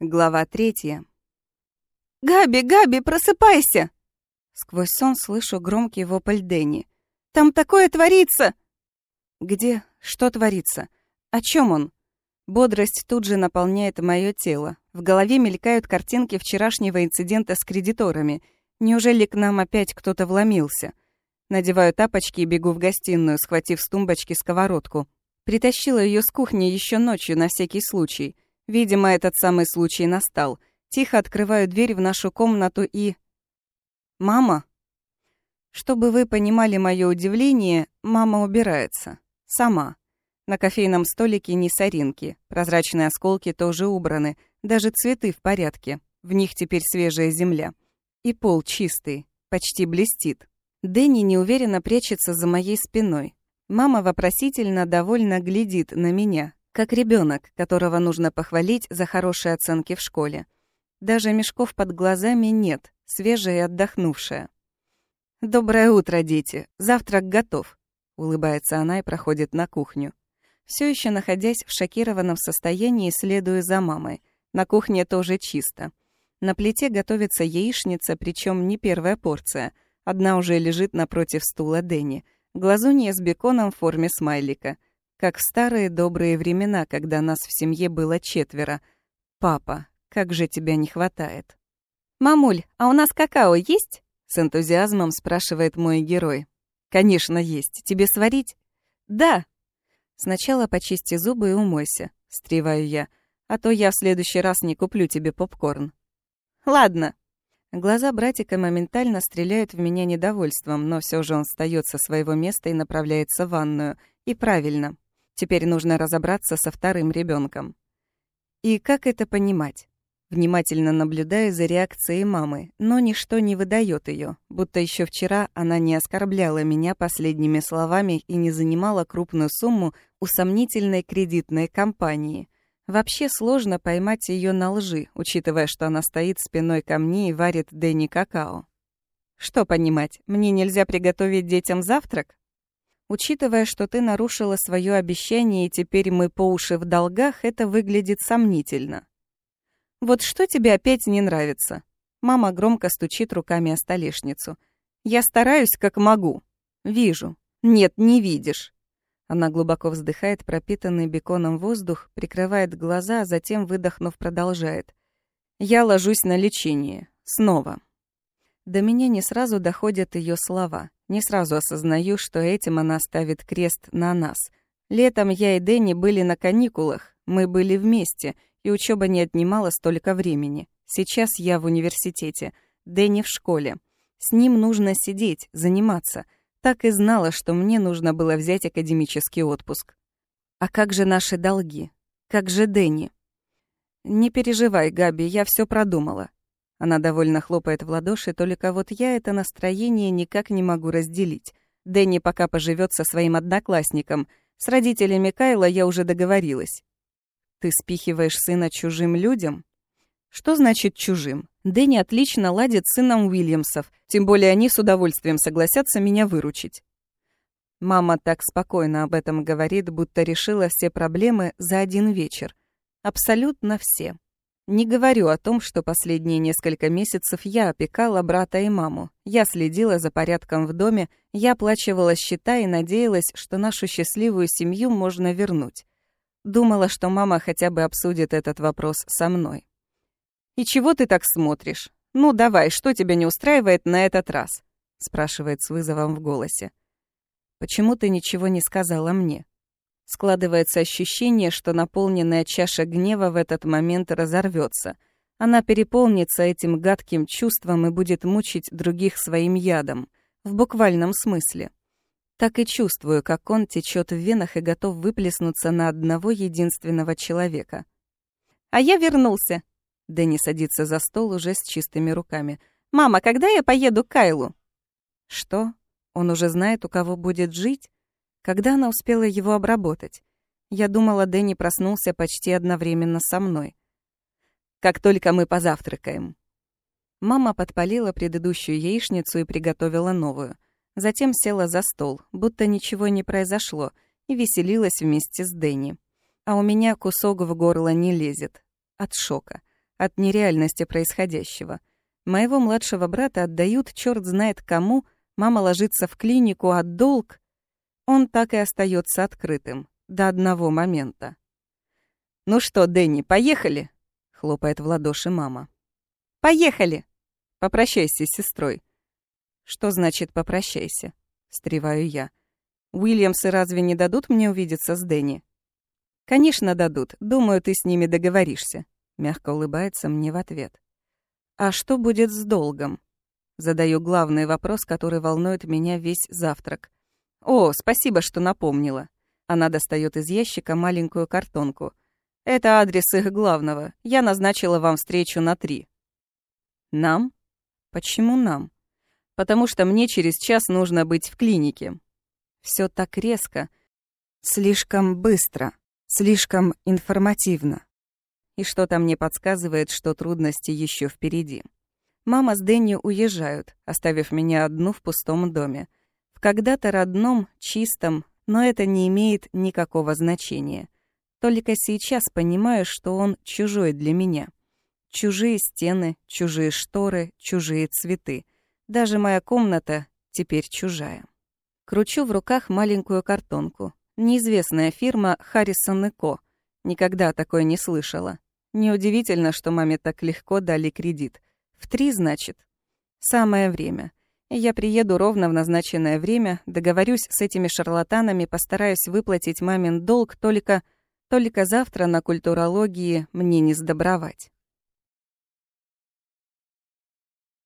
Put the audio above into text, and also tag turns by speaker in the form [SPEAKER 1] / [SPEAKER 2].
[SPEAKER 1] Глава третья.
[SPEAKER 2] «Габи, Габи, просыпайся!»
[SPEAKER 1] Сквозь сон слышу громкий вопль Дэнни.
[SPEAKER 2] «Там такое творится!»
[SPEAKER 1] «Где? Что творится? О чем он?» Бодрость тут же наполняет мое тело. В голове мелькают картинки вчерашнего инцидента с кредиторами. Неужели к нам опять кто-то вломился? Надеваю тапочки и бегу в гостиную, схватив с тумбочки сковородку. Притащила ее с кухни еще ночью на всякий случай. Видимо, этот самый случай настал. Тихо открываю дверь в нашу комнату и... «Мама?» Чтобы вы понимали мое удивление, мама убирается. Сама. На кофейном столике не соринки. Прозрачные осколки тоже убраны. Даже цветы в порядке. В них теперь свежая земля. И пол чистый. Почти блестит. Дэнни неуверенно прячется за моей спиной. Мама вопросительно довольно глядит на меня, как ребенок, которого нужно похвалить за хорошие оценки в школе. Даже мешков под глазами нет, свежая и отдохнувшая. «Доброе утро, дети. Завтрак готов», — улыбается она и проходит на кухню. Все еще находясь в шокированном состоянии, следую за мамой. На кухне тоже чисто. На плите готовится яичница, причем не первая порция. Одна уже лежит напротив стула Дэнни. Глазунья с беконом в форме смайлика. Как в старые добрые времена, когда нас в семье было четверо. «Папа, как же тебя не хватает!»
[SPEAKER 2] «Мамуль, а у нас какао есть?»
[SPEAKER 1] С энтузиазмом спрашивает мой герой. «Конечно есть. Тебе сварить?»
[SPEAKER 2] «Да».
[SPEAKER 1] «Сначала почисти зубы и умойся», — стреваю я. «А то я в следующий раз не куплю тебе попкорн».
[SPEAKER 2] «Ладно».
[SPEAKER 1] Глаза братика моментально стреляют в меня недовольством, но все же он встает со своего места и направляется в ванную. И правильно. Теперь нужно разобраться со вторым ребенком. И как это понимать? Внимательно наблюдаю за реакцией мамы, но ничто не выдает ее, будто еще вчера она не оскорбляла меня последними словами и не занимала крупную сумму у сомнительной кредитной компании. Вообще сложно поймать ее на лжи, учитывая, что она стоит спиной ко мне и варит Дэнни какао. Что понимать, мне нельзя приготовить детям завтрак? Учитывая, что ты нарушила свое обещание и теперь мы по уши в долгах, это выглядит сомнительно. Вот что тебе опять не нравится? Мама громко стучит руками о столешницу. Я стараюсь, как могу. Вижу. Нет, не видишь. Она глубоко вздыхает пропитанный беконом воздух, прикрывает глаза, а затем, выдохнув, продолжает. Я ложусь на лечение. Снова. До меня не сразу доходят ее слова. Не сразу осознаю, что этим она ставит крест на нас. Летом я и Дэнни были на каникулах, мы были вместе, и учеба не отнимала столько времени. Сейчас я в университете, Дэнни в школе. С ним нужно сидеть, заниматься. Так и знала, что мне нужно было взять академический отпуск. А как же наши долги? Как же Дэнни? Не переживай, Габи, я все продумала. Она довольно хлопает в ладоши, только вот я это настроение никак не могу разделить. Дэнни пока поживет со своим одноклассником. С родителями Кайла я уже договорилась. Ты спихиваешь сына чужим людям? Что значит чужим? Дэнни отлично ладит с сыном Уильямсов, тем более они с удовольствием согласятся меня выручить. Мама так спокойно об этом говорит, будто решила все проблемы за один вечер. Абсолютно все. Не говорю о том, что последние несколько месяцев я опекала брата и маму. Я следила за порядком в доме, я оплачивала счета и надеялась, что нашу счастливую семью можно вернуть. Думала, что мама хотя бы обсудит этот вопрос со мной. «И чего ты так смотришь? Ну давай, что тебя не устраивает на этот раз?» спрашивает с вызовом в голосе. «Почему ты ничего не сказала мне?» Складывается ощущение, что наполненная чаша гнева в этот момент разорвется. Она переполнится этим гадким чувством и будет мучить других своим ядом. В буквальном смысле. Так и чувствую, как он течет в венах и готов выплеснуться на одного единственного человека.
[SPEAKER 2] «А я вернулся!»
[SPEAKER 1] Дэнни садится за стол уже с чистыми руками.
[SPEAKER 2] «Мама, когда я поеду к Кайлу?»
[SPEAKER 1] «Что? Он уже знает, у кого будет жить?» Когда она успела его обработать? Я думала, Дэнни проснулся почти одновременно со мной. Как только мы позавтракаем. Мама подпалила предыдущую яичницу и приготовила новую. Затем села за стол, будто ничего не произошло, и веселилась вместе с Дэнни. А у меня кусок в горло не лезет. От шока. от нереальности происходящего. Моего младшего брата отдают черт знает кому, мама ложится в клинику, а долг... Он так и остается открытым. До одного момента. «Ну что, Дэнни, поехали?» — хлопает в ладоши мама.
[SPEAKER 2] «Поехали!»
[SPEAKER 1] «Попрощайся с сестрой». «Что значит «попрощайся»?» — встреваю я. «Уильямсы разве не дадут мне увидеться с Дэнни?» «Конечно дадут. Думаю, ты с ними договоришься», — мягко улыбается мне в ответ. «А что будет с долгом?» Задаю главный вопрос, который волнует меня весь завтрак. «О, спасибо, что напомнила». Она достает из ящика маленькую картонку — это адрес их главного. Я назначила вам встречу на три. Нам? Почему нам? Потому что мне через час нужно быть в клинике. Все так резко, слишком быстро, слишком информативно. И что-то мне подсказывает, что трудности еще впереди. Мама с Дэнни уезжают, оставив меня одну в пустом доме. В когда-то родном, чистом, но это не имеет никакого значения. Только сейчас понимаю, что он чужой для меня. Чужие стены, чужие шторы, чужие цветы. Даже моя комната теперь чужая. Кручу в руках маленькую картонку. Неизвестная фирма Харрисон и Ко. Никогда такой не слышала. Неудивительно, что маме так легко дали кредит. В три, значит. Самое время. Я приеду ровно в назначенное время, договорюсь с этими шарлатанами, постараюсь выплатить мамин долг только... Только завтра на культурологии мне не сдобровать.